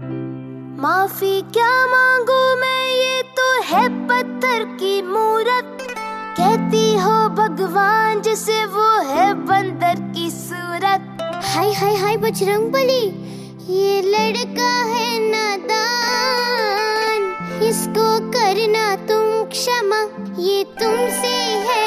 माफ़ी क्या मांगू मैं, ये तो है पत्थर की मूरत। कहती हो भगवान, जिसे वो है बंदर की सूरत। हाय हाय हाय, बजरंग बली, ये लड़का है नादान। इसको करना तुम क्षमा, ये तुमसे है